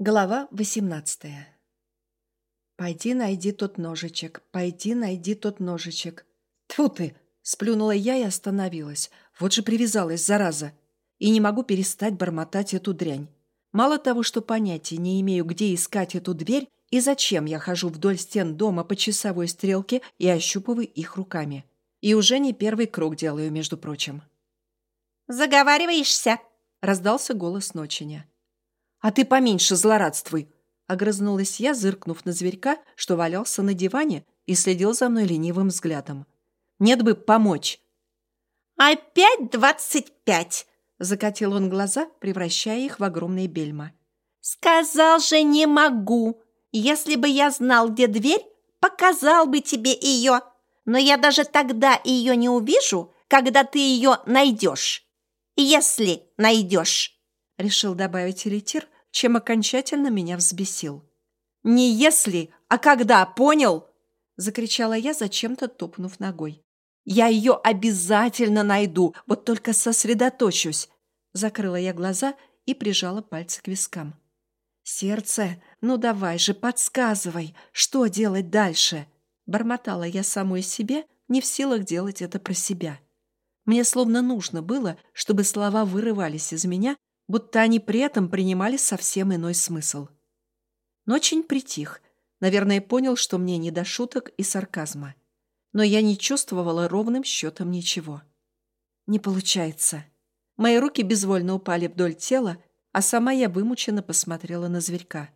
Глава восемнадцатая. «Пойди найди тот ножичек, пойди найди тот ножичек». Тьфу ты! Сплюнула я и остановилась. Вот же привязалась, зараза. И не могу перестать бормотать эту дрянь. Мало того, что понятия не имею, где искать эту дверь и зачем я хожу вдоль стен дома по часовой стрелке и ощупываю их руками. И уже не первый круг делаю, между прочим. «Заговариваешься?» — раздался голос Ночиня. «А ты поменьше злорадствуй!» Огрызнулась я, зыркнув на зверька, что валялся на диване и следил за мной ленивым взглядом. «Нет бы помочь!» «Опять двадцать пять!» Закатил он глаза, превращая их в огромные бельма. «Сказал же, не могу! Если бы я знал, где дверь, показал бы тебе ее. Но я даже тогда ее не увижу, когда ты ее найдешь. Если найдешь!» Решил добавить элитир, чем окончательно меня взбесил. «Не если, а когда, понял?» закричала я, зачем-то топнув ногой. «Я ее обязательно найду, вот только сосредоточусь!» Закрыла я глаза и прижала пальцы к вискам. «Сердце, ну давай же, подсказывай, что делать дальше?» Бормотала я самой себе, не в силах делать это про себя. Мне словно нужно было, чтобы слова вырывались из меня будто они при этом принимали совсем иной смысл. Но очень притих, наверное, понял, что мне не до шуток и сарказма. Но я не чувствовала ровным счетом ничего. Не получается. Мои руки безвольно упали вдоль тела, а сама я вымученно посмотрела на зверька.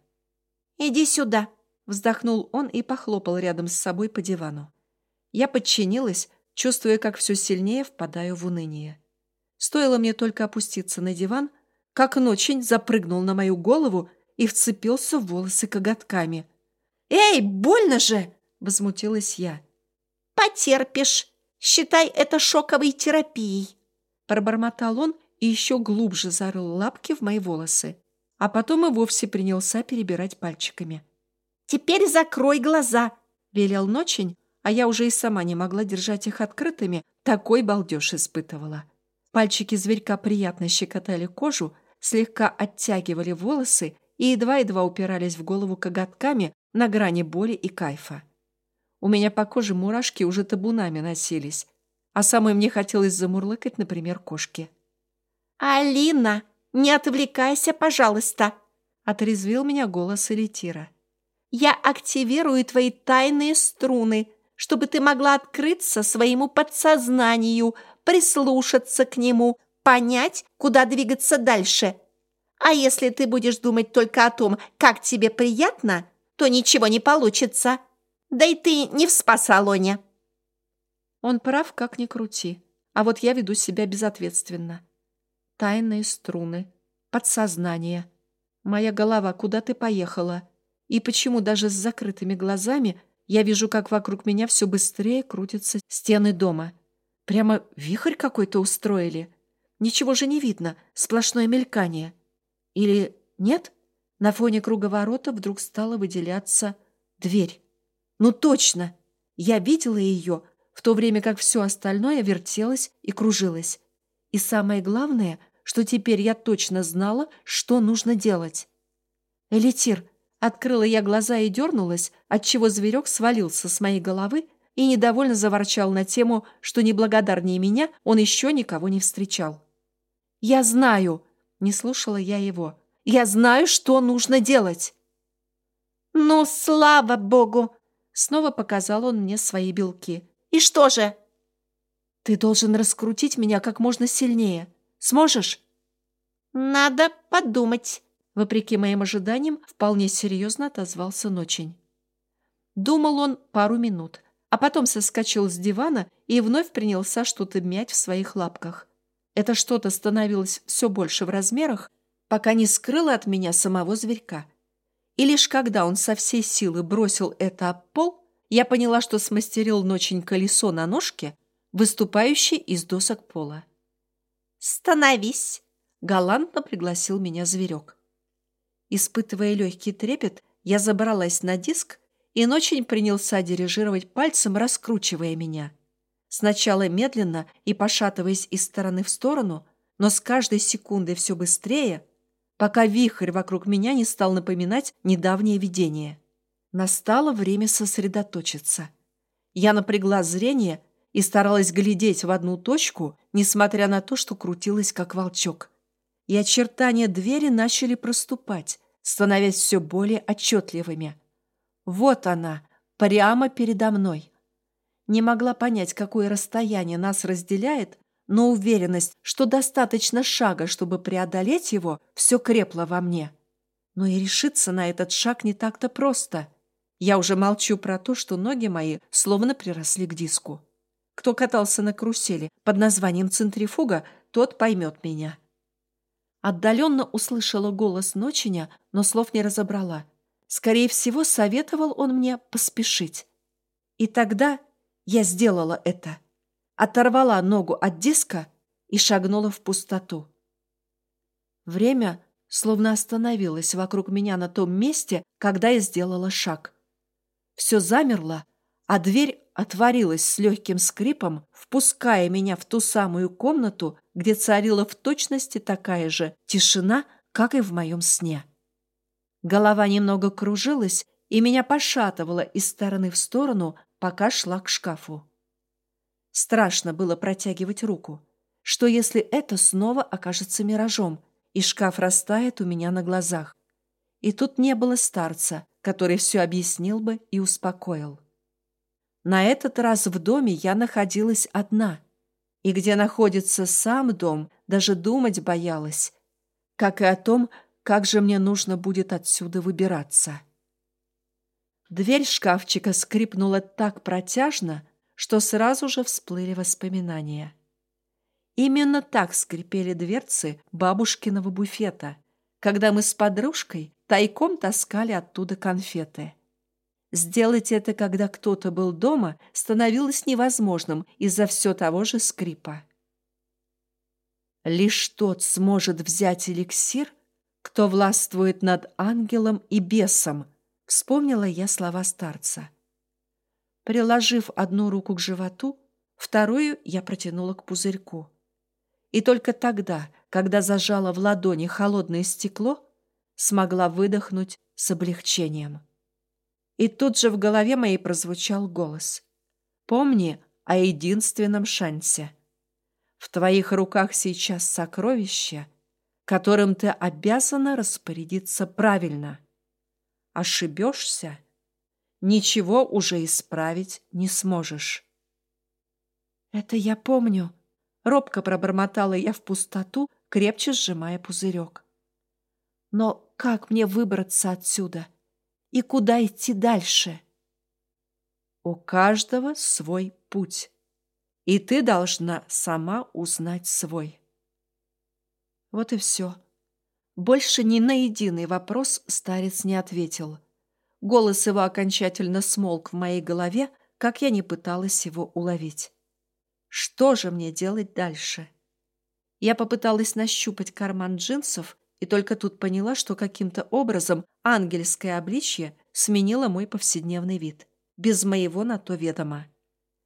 «Иди сюда!» — вздохнул он и похлопал рядом с собой по дивану. Я подчинилась, чувствуя, как все сильнее впадаю в уныние. Стоило мне только опуститься на диван — как ночень запрыгнул на мою голову и вцепился в волосы коготками. «Эй, больно же!» — возмутилась я. «Потерпишь. Считай это шоковой терапией». Пробормотал он и еще глубже зарыл лапки в мои волосы, а потом и вовсе принялся перебирать пальчиками. «Теперь закрой глаза!» — велел ночень, а я уже и сама не могла держать их открытыми, такой балдеж испытывала. Пальчики зверька приятно щекотали кожу, слегка оттягивали волосы и едва-едва упирались в голову коготками на грани боли и кайфа. У меня по коже мурашки уже табунами носились, а самой мне хотелось замурлыкать, например, кошки. «Алина, не отвлекайся, пожалуйста!» — отрезвил меня голос Элитира. «Я активирую твои тайные струны, чтобы ты могла открыться своему подсознанию, прислушаться к нему, понять, куда двигаться дальше. А если ты будешь думать только о том, как тебе приятно, то ничего не получится. Да и ты не в спа-салоне. Он прав, как ни крути. А вот я веду себя безответственно. Тайные струны, подсознание. Моя голова, куда ты поехала? И почему даже с закрытыми глазами я вижу, как вокруг меня все быстрее крутятся стены дома? Прямо вихрь какой-то устроили. Ничего же не видно, сплошное мелькание. Или нет? На фоне круговорота вдруг стала выделяться дверь. Ну точно! Я видела ее, в то время как все остальное вертелось и кружилось. И самое главное, что теперь я точно знала, что нужно делать. «Элитир!» Открыла я глаза и дернулась, отчего зверек свалился с моей головы и недовольно заворчал на тему, что неблагодарнее меня он еще никого не встречал. «Я знаю!» — не слушала я его. «Я знаю, что нужно делать!» «Ну, слава богу!» — снова показал он мне свои белки. «И что же?» «Ты должен раскрутить меня как можно сильнее. Сможешь?» «Надо подумать», — вопреки моим ожиданиям вполне серьезно отозвался Ночень. Думал он пару минут, а потом соскочил с дивана и вновь принялся что-то мять в своих лапках. Это что-то становилось все больше в размерах, пока не скрыло от меня самого зверька. И лишь когда он со всей силы бросил это об пол, я поняла, что смастерил ночень колесо на ножке, выступающее из досок пола. «Становись!» — галантно пригласил меня зверек. Испытывая легкий трепет, я забралась на диск, и ночень принялся дирижировать пальцем, раскручивая меня — Сначала медленно и пошатываясь из стороны в сторону, но с каждой секундой все быстрее, пока вихрь вокруг меня не стал напоминать недавнее видение. Настало время сосредоточиться. Я напрягла зрение и старалась глядеть в одну точку, несмотря на то, что крутилась как волчок. И очертания двери начали проступать, становясь все более отчетливыми. Вот она, прямо передо мной. Не могла понять, какое расстояние нас разделяет, но уверенность, что достаточно шага, чтобы преодолеть его, все крепло во мне. Но и решиться на этот шаг не так-то просто. Я уже молчу про то, что ноги мои словно приросли к диску. Кто катался на карусели под названием «Центрифуга», тот поймет меня. Отдаленно услышала голос Ночиня, но слов не разобрала. Скорее всего, советовал он мне поспешить. И тогда я сделала это. Оторвала ногу от диска и шагнула в пустоту. Время словно остановилось вокруг меня на том месте, когда я сделала шаг. Все замерло, а дверь отворилась с легким скрипом, впуская меня в ту самую комнату, где царила в точности такая же тишина, как и в моем сне. Голова немного кружилась, и меня пошатывало из стороны в сторону, пока шла к шкафу. Страшно было протягивать руку. Что если это снова окажется миражом, и шкаф растает у меня на глазах? И тут не было старца, который все объяснил бы и успокоил. На этот раз в доме я находилась одна. И где находится сам дом, даже думать боялась. Как и о том, как же мне нужно будет отсюда выбираться. Дверь шкафчика скрипнула так протяжно, что сразу же всплыли воспоминания. Именно так скрипели дверцы бабушкиного буфета, когда мы с подружкой тайком таскали оттуда конфеты. Сделать это, когда кто-то был дома, становилось невозможным из-за все того же скрипа. Лишь тот сможет взять эликсир, кто властвует над ангелом и бесом, вспомнила я слова старца. Приложив одну руку к животу, вторую я протянула к пузырьку. И только тогда, когда зажала в ладони холодное стекло, смогла выдохнуть с облегчением. И тут же в голове моей прозвучал голос. «Помни о единственном шансе. В твоих руках сейчас сокровище, которым ты обязана распорядиться правильно. Ошибешься — ничего уже исправить не сможешь». «Это я помню», — робко пробормотала я в пустоту, крепче сжимая пузырек. «Но как мне выбраться отсюда?» и куда идти дальше. У каждого свой путь, и ты должна сама узнать свой. Вот и все. Больше ни на единый вопрос старец не ответил. Голос его окончательно смолк в моей голове, как я не пыталась его уловить. Что же мне делать дальше? Я попыталась нащупать карман джинсов и только тут поняла, что каким-то образом ангельское обличье сменило мой повседневный вид, без моего на то ведома.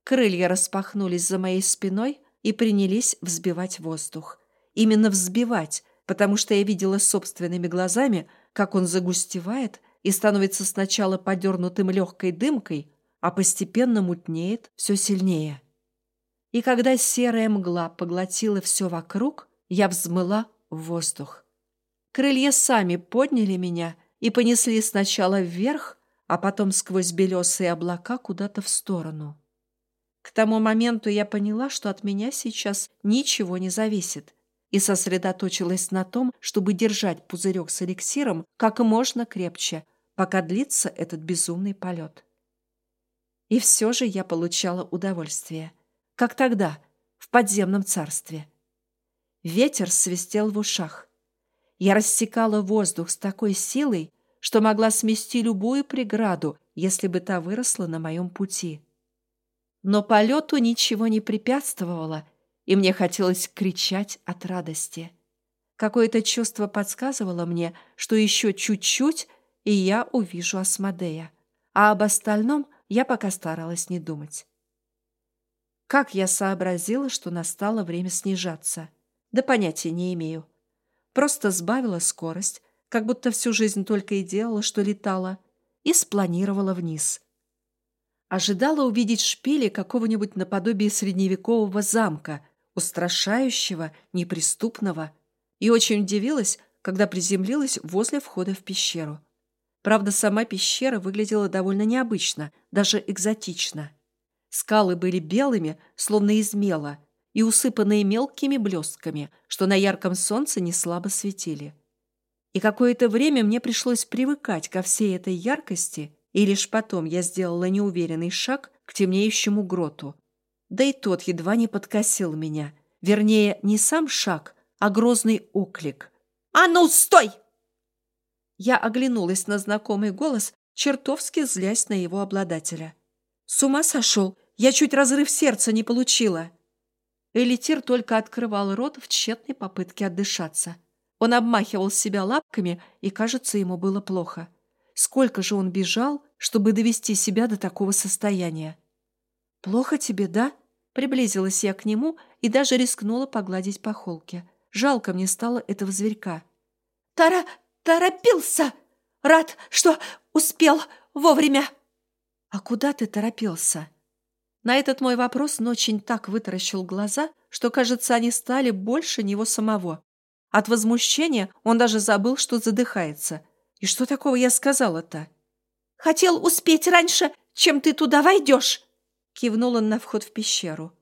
Крылья распахнулись за моей спиной и принялись взбивать воздух. Именно взбивать, потому что я видела собственными глазами, как он загустевает и становится сначала подернутым легкой дымкой, а постепенно мутнеет все сильнее. И когда серая мгла поглотила все вокруг, я взмыла в воздух. Крылья сами подняли меня и понесли сначала вверх, а потом сквозь белесые облака куда-то в сторону. К тому моменту я поняла, что от меня сейчас ничего не зависит, и сосредоточилась на том, чтобы держать пузырек с эликсиром как можно крепче, пока длится этот безумный полет. И все же я получала удовольствие, как тогда, в подземном царстве. Ветер свистел в ушах, я рассекала воздух с такой силой, что могла смести любую преграду, если бы та выросла на моем пути. Но полету ничего не препятствовало, и мне хотелось кричать от радости. Какое-то чувство подсказывало мне, что еще чуть-чуть, и я увижу Асмодея, а об остальном я пока старалась не думать. Как я сообразила, что настало время снижаться? Да понятия не имею. просто сбавила скорость, как будто всю жизнь только и делала, что летала, и спланировала вниз. Ожидала увидеть шпили какого-нибудь наподобие средневекового замка, устрашающего, неприступного, и очень удивилась, когда приземлилась возле входа в пещеру. Правда, сама пещера выглядела довольно необычно, даже экзотично. Скалы были белыми, словно из мела, и усыпанные мелкими блестками, что на ярком солнце не слабо светили. И какое-то время мне пришлось привыкать ко всей этой яркости, и лишь потом я сделала неуверенный шаг к темнеющему гроту. Да и тот едва не подкосил меня. Вернее, не сам шаг, а грозный оклик. «А ну, стой!» Я оглянулась на знакомый голос, чертовски злясь на его обладателя. «С ума сошел! Я чуть разрыв сердца не получила!» Элитир только открывал рот в тщетной попытке отдышаться. Он обмахивал себя лапками, и, кажется, ему было плохо. Сколько же он бежал, чтобы довести себя до такого состояния? «Плохо тебе, да?» Приблизилась я к нему и даже рискнула погладить по холке. Жалко мне стало этого зверька. «Тара... торопился! Рад, что успел вовремя!» «А куда ты торопился?» На этот мой вопрос Ночин так вытаращил глаза, что, кажется, они стали больше него самого. От возмущения он даже забыл, что задыхается. И что такого я сказала-то? «Хотел успеть раньше, чем ты туда войдешь!» Кивнул он на вход в пещеру.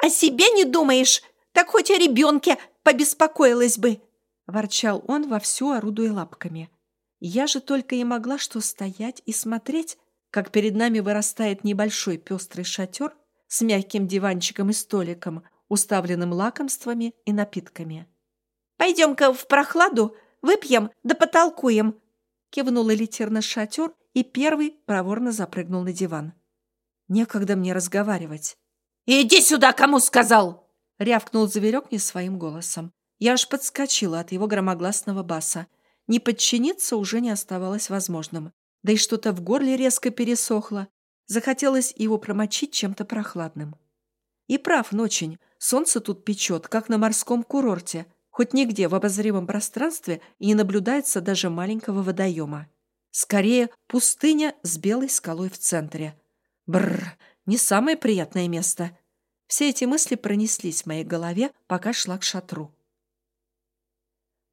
«О себе не думаешь? Так хоть о ребенке побеспокоилась бы!» Ворчал он вовсю, орудуя лапками. Я же только и могла что стоять и смотреть, как перед нами вырастает небольшой пестрый шатер с мягким диванчиком и столиком, уставленным лакомствами и напитками. «Пойдем-ка в прохладу, выпьем да потолкуем!» Кивнул элитер на шатер и первый проворно запрыгнул на диван. Некогда мне разговаривать. «Иди сюда, кому сказал!» Рявкнул зверек не своим голосом. Я аж подскочила от его громогласного баса. Не подчиниться уже не оставалось возможным да и что-то в горле резко пересохло. Захотелось его промочить чем-то прохладным. И прав ночень. Солнце тут печет, как на морском курорте. Хоть нигде в обозримом пространстве и не наблюдается даже маленького водоема. Скорее, пустыня с белой скалой в центре. Бррр, не самое приятное место. Все эти мысли пронеслись в моей голове, пока шла к шатру.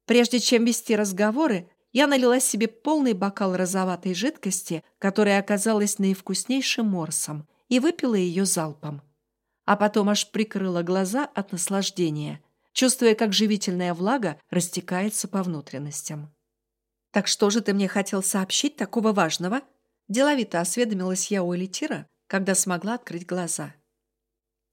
Прежде чем вести разговоры, я налила себе полный бокал розоватой жидкости, которая оказалась наивкуснейшим морсом, и выпила ее залпом. А потом аж прикрыла глаза от наслаждения, чувствуя, как живительная влага растекается по внутренностям. «Так что же ты мне хотел сообщить такого важного?» Деловито осведомилась я у элитира, когда смогла открыть глаза.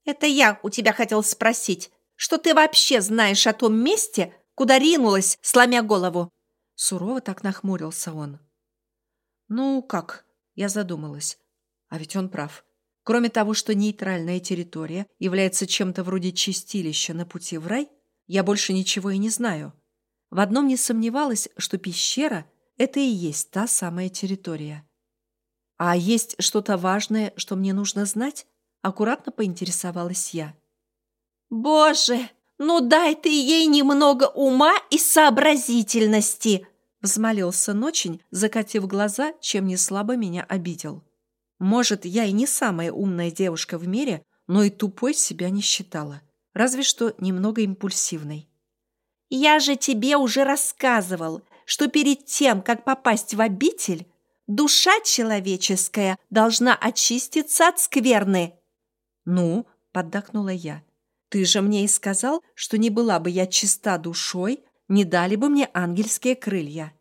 «Это я у тебя хотел спросить, что ты вообще знаешь о том месте, куда ринулась, сломя голову?» Сурово так нахмурился он. «Ну, как?» Я задумалась. А ведь он прав. Кроме того, что нейтральная территория является чем-то вроде чистилища на пути в рай, я больше ничего и не знаю. В одном не сомневалась, что пещера — это и есть та самая территория. А есть что-то важное, что мне нужно знать? Аккуратно поинтересовалась я. «Боже, «Ну дай ты ей немного ума и сообразительности!» Взмолился Ночень, закатив глаза, чем не слабо меня обидел. Может, я и не самая умная девушка в мире, но и тупой себя не считала. Разве что немного импульсивной. «Я же тебе уже рассказывал, что перед тем, как попасть в обитель, душа человеческая должна очиститься от скверны». «Ну?» — поддакнула я. Ты же мне и сказал, что не была бы я чиста душой, не дали бы мне ангельские крылья.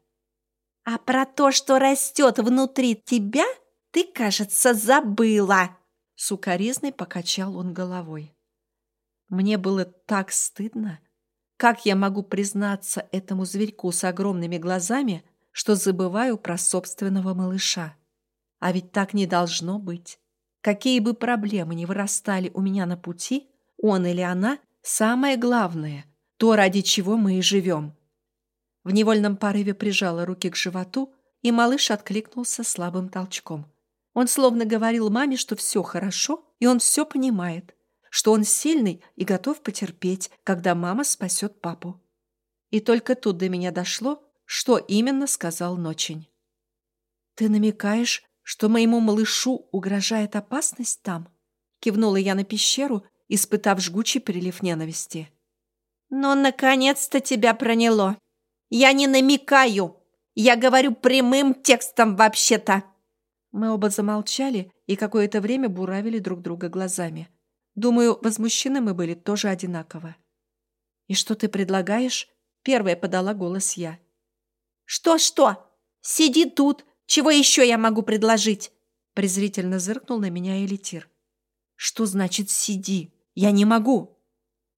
А про то, что растет внутри тебя, ты, кажется, забыла. Сукаризный покачал он головой. Мне было так стыдно. Как я могу признаться этому зверьку с огромными глазами, что забываю про собственного малыша? А ведь так не должно быть. Какие бы проблемы ни вырастали у меня на пути, он или она – самое главное, то, ради чего мы и живем. В невольном порыве прижала руки к животу, и малыш откликнулся слабым толчком. Он словно говорил маме, что все хорошо, и он все понимает, что он сильный и готов потерпеть, когда мама спасет папу. И только тут до меня дошло, что именно сказал Ночень. «Ты намекаешь, что моему малышу угрожает опасность там?» Кивнула я на пещеру, испытав жгучий прилив ненависти. «Ну, наконец-то тебя проняло! Я не намекаю! Я говорю прямым текстом вообще-то!» Мы оба замолчали и какое-то время буравили друг друга глазами. Думаю, возмущены мы были тоже одинаково. «И что ты предлагаешь?» Первая подала голос я. «Что-что? Сиди тут. Чего еще я могу предложить?» Презрительно зыркнул на меня элитир. «Что значит «сиди»? Я не могу!»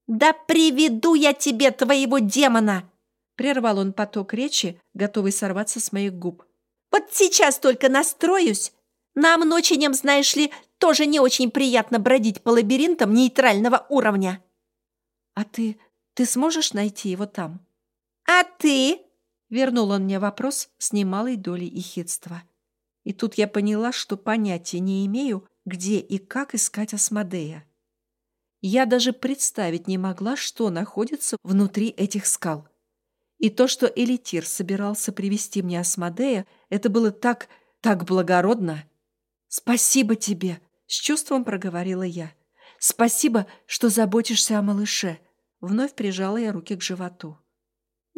«Да приведу я тебе твоего демона!» Прервал он поток речи, готовый сорваться с моих губ. «Вот сейчас только настроюсь. Нам, ноченям, знаешь ли, тоже не очень приятно бродить по лабиринтам нейтрального уровня». «А ты... ты сможешь найти его там?» «А ты?» Вернул он мне вопрос с немалой долей ехидства. И тут я поняла, что понятия не имею, где и как искать Асмодея. Я даже представить не могла, что находится внутри этих скал. И то, что Элитир собирался привести мне Асмодея, это было так, так благородно. «Спасибо тебе!» — с чувством проговорила я. «Спасибо, что заботишься о малыше!» Вновь прижала я руки к животу.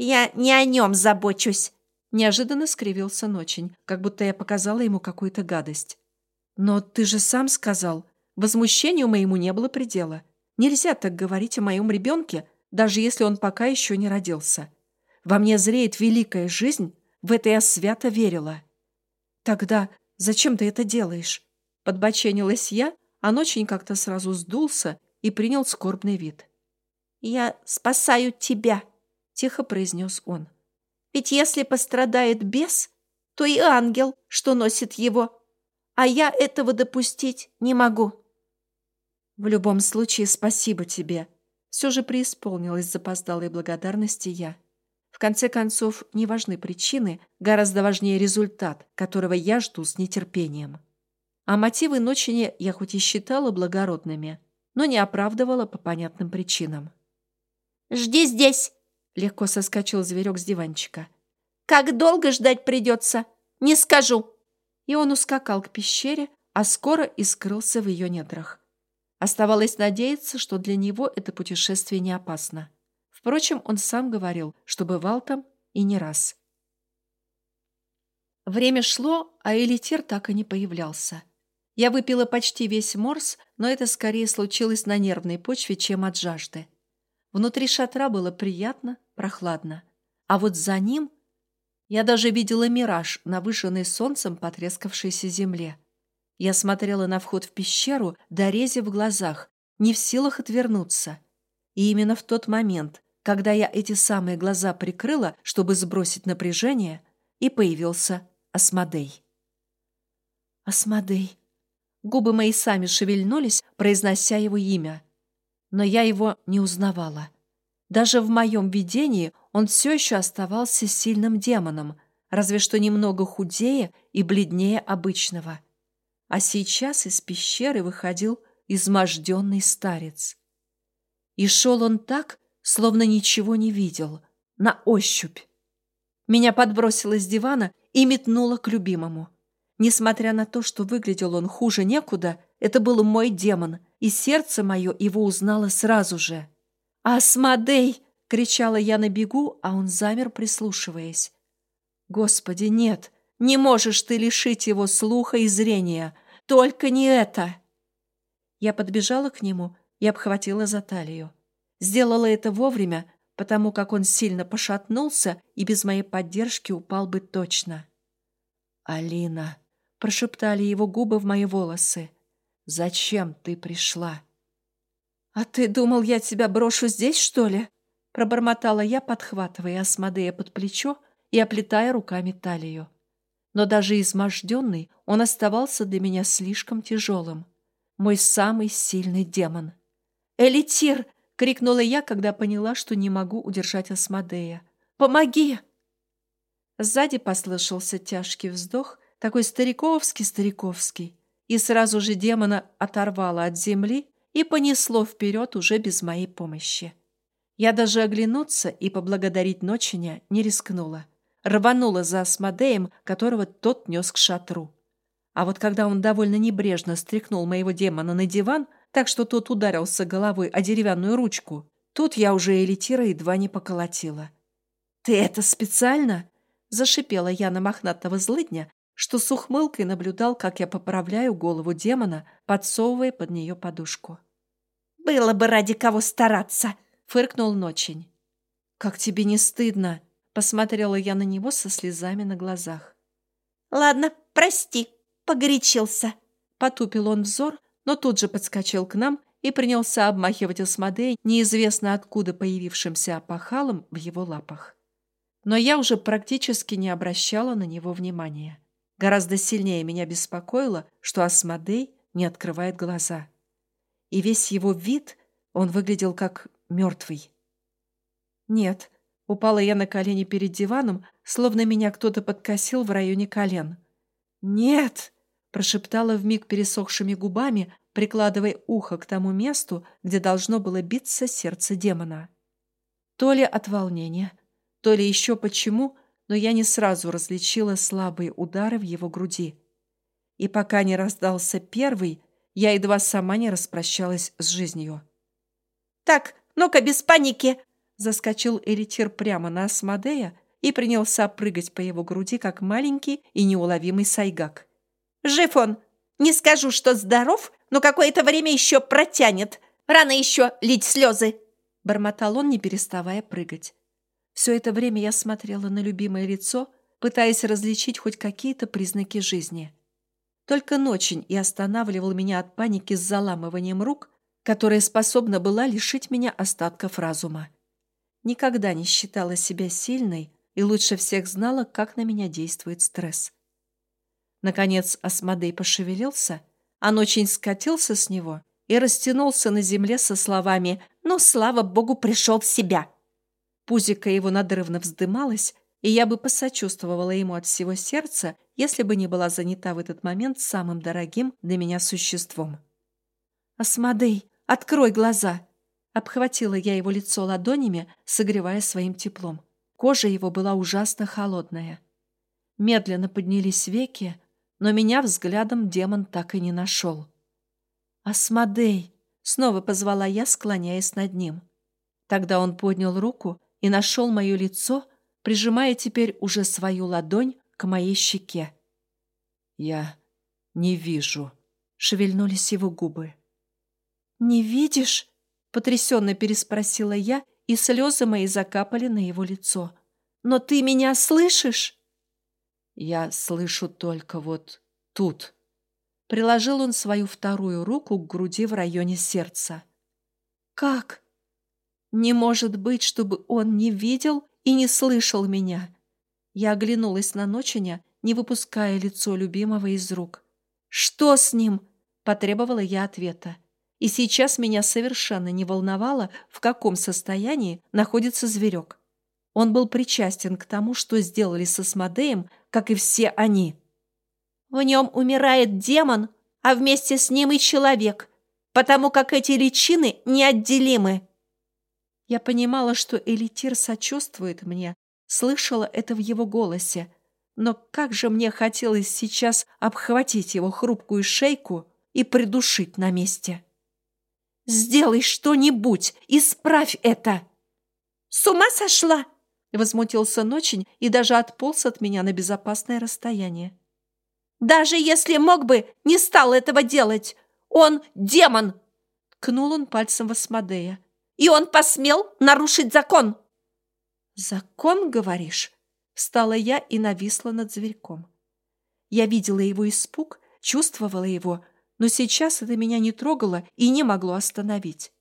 «Я не о нем забочусь!» Неожиданно скривился Ночень, как будто я показала ему какую-то гадость. «Но ты же сам сказал, возмущению моему не было предела. Нельзя так говорить о моем ребенке, даже если он пока еще не родился. Во мне зреет великая жизнь, в это я свято верила». «Тогда зачем ты это делаешь?» Подбоченилась я, а Ночень как-то сразу сдулся и принял скорбный вид. «Я спасаю тебя!» Тихо произнес он. «Ведь если пострадает бес, то и ангел, что носит его, а я этого допустить не могу». «В любом случае, спасибо тебе», все же преисполнилась запоздалой благодарности я. В конце концов, не важны причины, гораздо важнее результат, которого я жду с нетерпением. А мотивы Ночини я хоть и считала благородными, но не оправдывала по понятным причинам. «Жди здесь!» Легко соскочил зверек с диванчика. «Как долго ждать придется? Не скажу!» И он ускакал к пещере, а скоро и скрылся в ее недрах. Оставалось надеяться, что для него это путешествие не опасно. Впрочем, он сам говорил, что бывал там и не раз. Время шло, а элитир так и не появлялся. Я выпила почти весь морс, но это скорее случилось на нервной почве, чем от жажды. Внутри шатра было приятно, прохладно. А вот за ним я даже видела мираж на выжженной солнцем потрескавшейся земле. Я смотрела на вход в пещеру, дорезив в глазах, не в силах отвернуться. И именно в тот момент, когда я эти самые глаза прикрыла, чтобы сбросить напряжение, и появился Асмодей. Асмодей. Губы мои сами шевельнулись, произнося его имя но я его не узнавала. Даже в моем видении он все еще оставался сильным демоном, разве что немного худее и бледнее обычного. А сейчас из пещеры выходил изможденный старец. И шел он так, словно ничего не видел, на ощупь. Меня подбросило с дивана и метнуло к любимому. Несмотря на то, что выглядел он хуже некуда, это был мой демон — и сердце мое его узнало сразу же. «Асмодей!» — кричала я на бегу, а он замер, прислушиваясь. «Господи, нет! Не можешь ты лишить его слуха и зрения! Только не это!» Я подбежала к нему и обхватила за талию. Сделала это вовремя, потому как он сильно пошатнулся и без моей поддержки упал бы точно. «Алина!» — прошептали его губы в мои волосы. Зачем ты пришла?» «А ты думал, я тебя брошу здесь, что ли?» Пробормотала я, подхватывая Асмодея под плечо и оплетая руками талию. Но даже изможденный он оставался для меня слишком тяжелым. Мой самый сильный демон. «Элитир!» — крикнула я, когда поняла, что не могу удержать Асмодея. «Помоги!» Сзади послышался тяжкий вздох, такой стариковский-стариковский и сразу же демона оторвало от земли и понесло вперед уже без моей помощи. Я даже оглянуться и поблагодарить Ночиня не рискнула. Рванула за Асмодеем, которого тот нес к шатру. А вот когда он довольно небрежно стряхнул моего демона на диван, так что тот ударился головой о деревянную ручку, тут я уже элитира едва не поколотила. «Ты это специально?» – зашипела я на мохнатого злыдня, что с ухмылкой наблюдал, как я поправляю голову демона, подсовывая под нее подушку. «Было бы ради кого стараться!» – фыркнул Ночень. «Как тебе не стыдно?» – посмотрела я на него со слезами на глазах. «Ладно, прости, погорячился!» Потупил он взор, но тут же подскочил к нам и принялся обмахивать Асмодея неизвестно откуда появившимся опахалом в его лапах. Но я уже практически не обращала на него внимания. Гораздо сильнее меня беспокоило, что Асмодей не открывает глаза. И весь его вид, он выглядел как мертвый. Нет, упала я на колени перед диваном, словно меня кто-то подкосил в районе колен. «Нет!» — прошептала вмиг пересохшими губами, прикладывая ухо к тому месту, где должно было биться сердце демона. То ли от волнения, то ли еще почему — но я не сразу различила слабые удары в его груди. И пока не раздался первый, я едва сама не распрощалась с жизнью. «Так, ну-ка, без паники!» Заскочил Эритир прямо на Асмодея и принялся прыгать по его груди, как маленький и неуловимый сайгак. «Жив он! Не скажу, что здоров, но какое-то время еще протянет. Рано еще лить слезы!» Бормотал он, не переставая прыгать. Все это время я смотрела на любимое лицо, пытаясь различить хоть какие-то признаки жизни. Только ночень и останавливал меня от паники с заламыванием рук, которая способна была лишить меня остатков разума. Никогда не считала себя сильной и лучше всех знала, как на меня действует стресс. Наконец Асмодей пошевелился, а ночень скатился с него и растянулся на земле со словами «Ну, слава богу, пришел в себя!» Пузико его надрывно вздымалось, и я бы посочувствовала ему от всего сердца, если бы не была занята в этот момент самым дорогим для меня существом. «Асмодей, открой глаза!» Обхватила я его лицо ладонями, согревая своим теплом. Кожа его была ужасно холодная. Медленно поднялись веки, но меня взглядом демон так и не нашел. «Асмодей!» — снова позвала я, склоняясь над ним. Тогда он поднял руку и нашел мое лицо, прижимая теперь уже свою ладонь к моей щеке. «Я не вижу», — шевельнулись его губы. «Не видишь?» — потрясенно переспросила я, и слезы мои закапали на его лицо. «Но ты меня слышишь?» «Я слышу только вот тут». Приложил он свою вторую руку к груди в районе сердца. «Как?» Не может быть, чтобы он не видел и не слышал меня. Я оглянулась на Ночиня, не выпуская лицо любимого из рук. «Что с ним?» – потребовала я ответа. И сейчас меня совершенно не волновало, в каком состоянии находится зверек. Он был причастен к тому, что сделали со Смодеем, как и все они. «В нем умирает демон, а вместе с ним и человек, потому как эти личины неотделимы», я понимала, что Элитир сочувствует мне, слышала это в его голосе, но как же мне хотелось сейчас обхватить его хрупкую шейку и придушить на месте. «Сделай что-нибудь, исправь это!» «С ума сошла?» — возмутился Ночень и даже отполз от меня на безопасное расстояние. «Даже если мог бы, не стал этого делать! Он демон!» Ткнул он пальцем в Асмодея и он посмел нарушить закон. «Закон, говоришь?» Встала я и нависла над зверьком. Я видела его испуг, чувствовала его, но сейчас это меня не трогало и не могло остановить.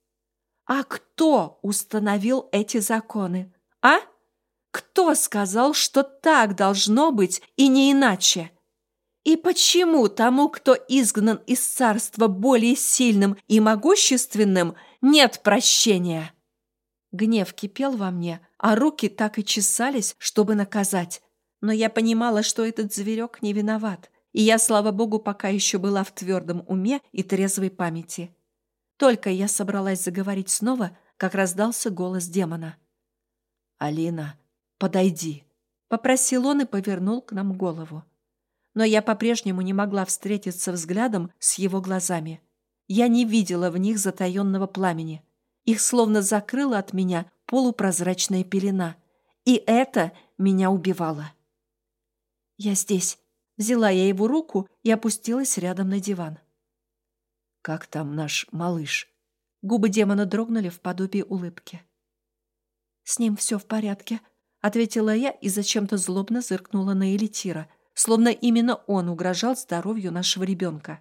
А кто установил эти законы, а? Кто сказал, что так должно быть и не иначе? И почему тому, кто изгнан из царства более сильным и могущественным – нет прощения!» Гнев кипел во мне, а руки так и чесались, чтобы наказать. Но я понимала, что этот зверек не виноват, и я, слава богу, пока еще была в твердом уме и трезвой памяти. Только я собралась заговорить снова, как раздался голос демона. «Алина, подойди!» — попросил он и повернул к нам голову. Но я по-прежнему не могла встретиться взглядом с его глазами. Я не видела в них затаенного пламени. Их словно закрыла от меня полупрозрачная пелена. И это меня убивало. «Я здесь», Взяла я его руку и опустилась рядом на диван. «Как там наш малыш?» Губы демона дрогнули в подобии улыбки. «С ним все в порядке», — ответила я и зачем-то злобно зыркнула на Элитира, словно именно он угрожал здоровью нашего ребенка.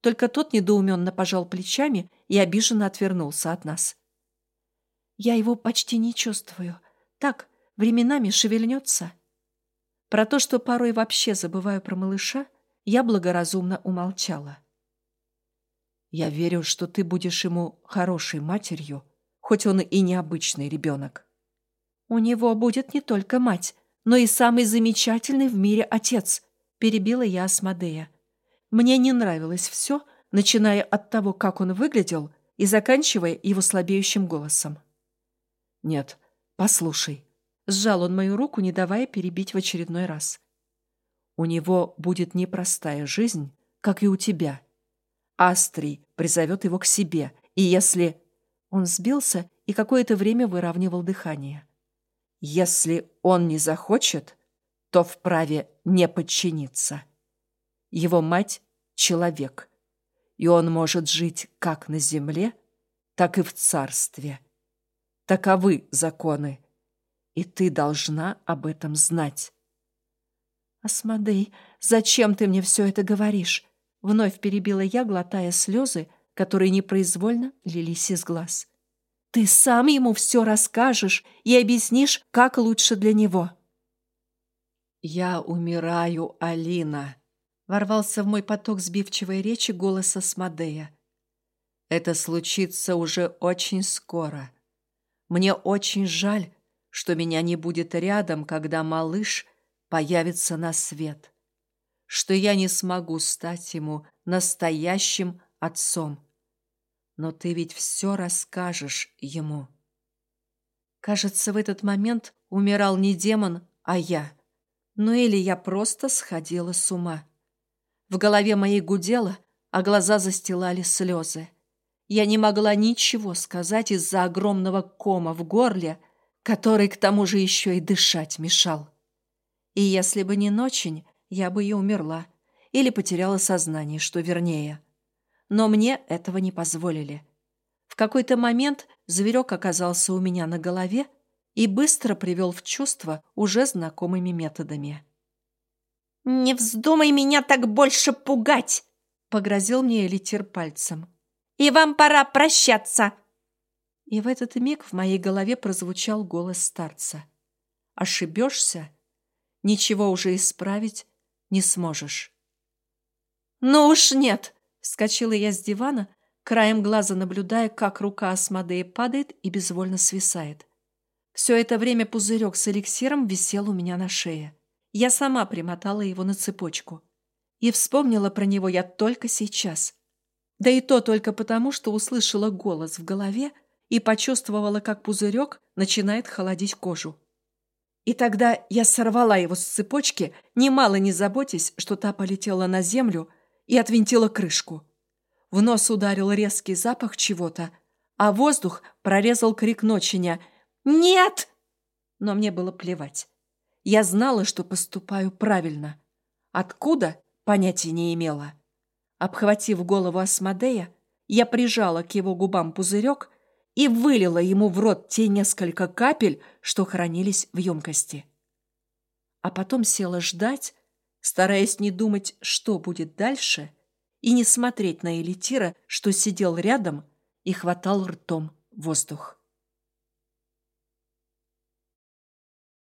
Только тот недоуменно пожал плечами и обиженно отвернулся от нас. «Я его почти не чувствую. Так, временами шевельнется». Про то, что порой вообще забываю про малыша, я благоразумно умолчала. Я верю, что ты будешь ему хорошей матерью, хоть он и необычный ребенок. У него будет не только мать, но и самый замечательный в мире отец, перебила я Асмодея. Мне не нравилось все, начиная от того, как он выглядел, и заканчивая его слабеющим голосом. «Нет, послушай, Сжал он мою руку, не давая перебить в очередной раз. У него будет непростая жизнь, как и у тебя. Астрий призовет его к себе, и если... Он сбился и какое-то время выравнивал дыхание. Если он не захочет, то вправе не подчиниться. Его мать — человек, и он может жить как на земле, так и в царстве. Таковы законы и ты должна об этом знать. «Асмодей, зачем ты мне все это говоришь?» Вновь перебила я, глотая слезы, которые непроизвольно лились из глаз. «Ты сам ему все расскажешь и объяснишь, как лучше для него». «Я умираю, Алина», — ворвался в мой поток сбивчивой речи голос Асмодея. «Это случится уже очень скоро. Мне очень жаль, что меня не будет рядом, когда малыш появится на свет, что я не смогу стать ему настоящим отцом. Но ты ведь все расскажешь ему. Кажется, в этот момент умирал не демон, а я. Ну или я просто сходила с ума. В голове моей гудело, а глаза застилали слезы. Я не могла ничего сказать из-за огромного кома в горле, который к тому же еще и дышать мешал. И если бы не ночень, я бы и умерла, или потеряла сознание, что вернее. Но мне этого не позволили. В какой-то момент зверек оказался у меня на голове и быстро привел в чувство уже знакомыми методами. «Не вздумай меня так больше пугать!» — погрозил мне Элитир пальцем. «И вам пора прощаться!» И в этот миг в моей голове прозвучал голос старца. «Ошибешься? Ничего уже исправить не сможешь». «Ну уж нет!» — вскочила я с дивана, краем глаза наблюдая, как рука Асмодея падает и безвольно свисает. Все это время пузырек с эликсиром висел у меня на шее. Я сама примотала его на цепочку. И вспомнила про него я только сейчас. Да и то только потому, что услышала голос в голове, и почувствовала, как пузырек начинает холодить кожу. И тогда я сорвала его с цепочки, немало не заботясь, что та полетела на землю и отвинтила крышку. В нос ударил резкий запах чего-то, а воздух прорезал крик ночиня «Нет!». Но мне было плевать. Я знала, что поступаю правильно. Откуда? Понятия не имела. Обхватив голову Асмодея, я прижала к его губам пузырек и вылила ему в рот те несколько капель, что хранились в емкости. А потом села ждать, стараясь не думать, что будет дальше, и не смотреть на Элитира, что сидел рядом и хватал ртом воздух.